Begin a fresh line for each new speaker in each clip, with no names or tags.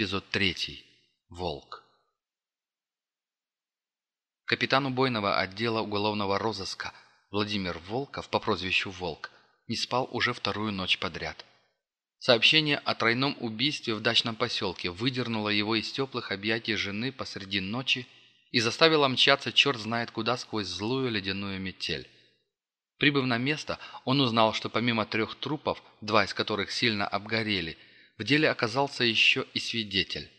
Эпизод 3. Волк. Капитан убойного отдела уголовного розыска Владимир Волков по прозвищу Волк не спал уже вторую ночь подряд. Сообщение о тройном убийстве в дачном поселке выдернуло его из теплых объятий жены посреди ночи и заставило мчаться черт знает куда сквозь злую ледяную метель. Прибыв на место, он узнал, что помимо трех трупов, два из которых сильно обгорели, в деле оказался еще и свидетель.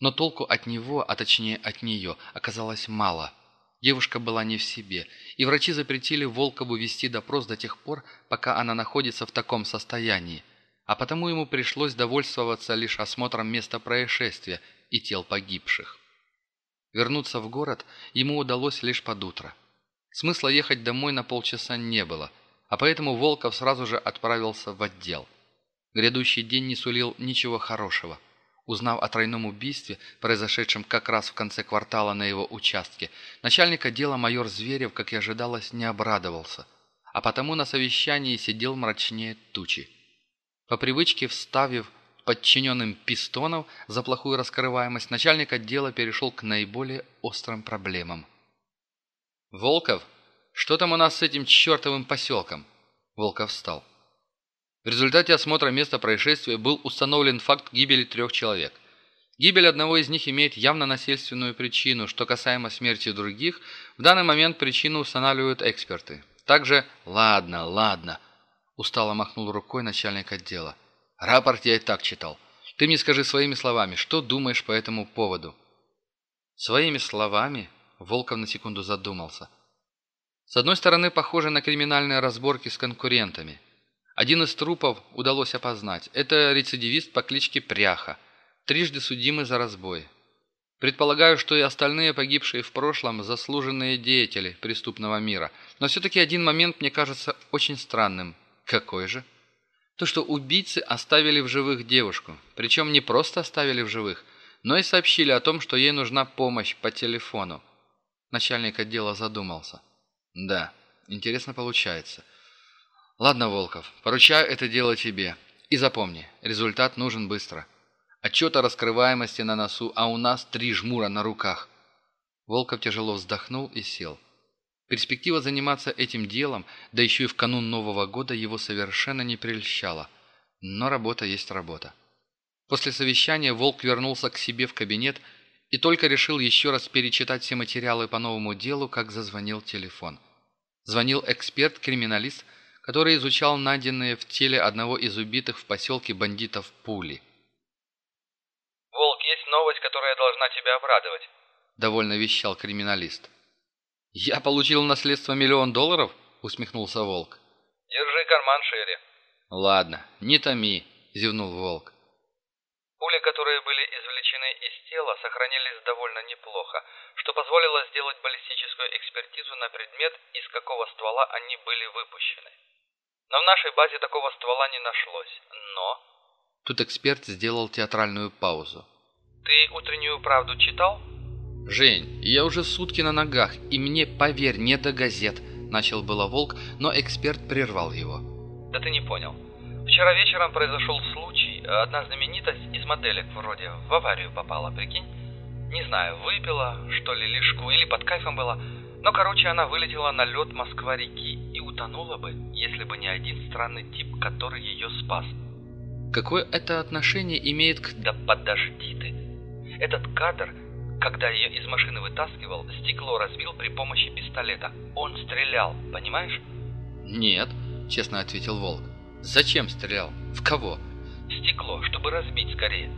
Но толку от него, а точнее от нее, оказалось мало. Девушка была не в себе, и врачи запретили Волкову вести допрос до тех пор, пока она находится в таком состоянии, а потому ему пришлось довольствоваться лишь осмотром места происшествия и тел погибших. Вернуться в город ему удалось лишь под утро. Смысла ехать домой на полчаса не было, а поэтому Волков сразу же отправился в отдел. Грядущий день не сулил ничего хорошего. Узнав о тройном убийстве, произошедшем как раз в конце квартала на его участке, начальник отдела майор Зверев, как и ожидалось, не обрадовался, а потому на совещании сидел мрачнее тучи. По привычке, вставив подчиненным пистонов за плохую раскрываемость, начальник отдела перешел к наиболее острым проблемам. «Волков, что там у нас с этим чертовым поселком?» Волков встал. В результате осмотра места происшествия был установлен факт гибели трех человек. Гибель одного из них имеет явно насильственную причину, что касаемо смерти других, в данный момент причину устанавливают эксперты. Также «Ладно, ладно», – устало махнул рукой начальник отдела. «Рапорт я и так читал. Ты мне скажи своими словами, что думаешь по этому поводу?» «Своими словами?» Волков на секунду задумался. С одной стороны, похоже на криминальные разборки с конкурентами. Один из трупов удалось опознать. Это рецидивист по кличке Пряха, трижды судимый за разбой. Предполагаю, что и остальные погибшие в прошлом заслуженные деятели преступного мира. Но все-таки один момент мне кажется очень странным. Какой же? То, что убийцы оставили в живых девушку. Причем не просто оставили в живых, но и сообщили о том, что ей нужна помощь по телефону. Начальник отдела задумался. «Да, интересно получается. Ладно, Волков, поручаю это дело тебе. И запомни, результат нужен быстро. Отчет о раскрываемости на носу, а у нас три жмура на руках». Волков тяжело вздохнул и сел. Перспектива заниматься этим делом, да еще и в канун Нового года, его совершенно не прельщала. Но работа есть работа. После совещания Волк вернулся к себе в кабинет и только решил еще раз перечитать все материалы по новому делу, как зазвонил телефон. Звонил эксперт-криминалист, который изучал найденные в теле одного из убитых в поселке бандитов пули.
«Волк, есть новость, которая должна тебя обрадовать», —
довольно вещал криминалист. «Я получил наследство миллион долларов?» — усмехнулся Волк.
«Держи карман шире».
«Ладно, не томи», — зевнул Волк.
Пули, которые были извлечены из тела, сохранились довольно неплохо, что позволило сделать баллистическую экспертизу на предмет, из какого ствола они были выпущены. Но в нашей базе такого ствола не нашлось. Но...
Тут эксперт сделал театральную паузу.
Ты утреннюю правду читал?
Жень, я уже сутки на ногах, и мне, поверь, не до газет. Начал было Волк, но эксперт прервал его.
Да ты не понял. Вчера вечером произошел случай. Одна знаменитость из моделек вроде в аварию попала, прикинь? Не знаю, выпила, что ли, лишку или под кайфом была. Но, короче, она вылетела на лед Москва-реки утонула бы, если бы не один странный тип, который ее спас.
Какое это отношение имеет к...
Да подожди ты. Этот кадр, когда ее из машины вытаскивал, стекло разбил при помощи пистолета. Он стрелял, понимаешь?
Нет, честно ответил Волк. Зачем стрелял? В кого?
Стекло, чтобы разбить скорее.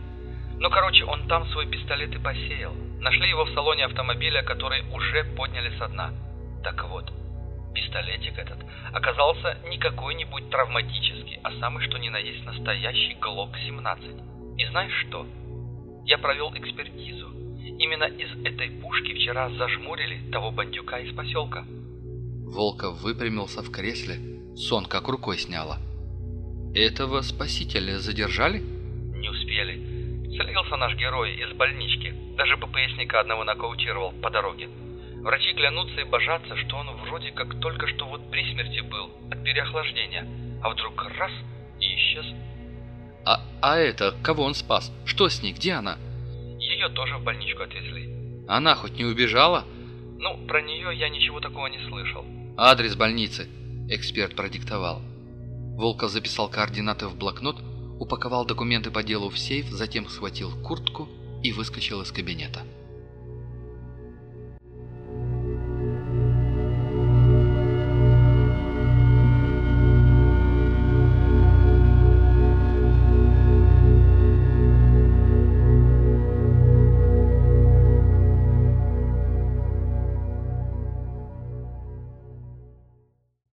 Ну, короче, он там свой пистолет и посеял. Нашли его в салоне автомобиля, который уже подняли со дна. Так вот, пистолетик этот оказался не какой-нибудь травматический, а самый что ни на есть настоящий ГЛОК-17. И знаешь что? Я провел экспертизу. Именно из этой пушки вчера зажмурили того бандюка из поселка.
Волков выпрямился в кресле. Сон как рукой сняло. Этого спасителя задержали?
Не успели. Слился наш герой из больнички. Даже ППСника одного нокаутировал по дороге. Врачи клянутся и божатся, что он вроде как только что вот при смерти был от переохлаждения. А вдруг раз и исчез.
А, а это, кого он спас? Что с ней? Где она?
Ее тоже в больничку отвезли.
Она хоть не убежала?
Ну, про нее я ничего такого не слышал.
Адрес больницы. Эксперт продиктовал. Волков записал координаты в блокнот, упаковал документы по делу в сейф, затем схватил куртку и выскочил из кабинета.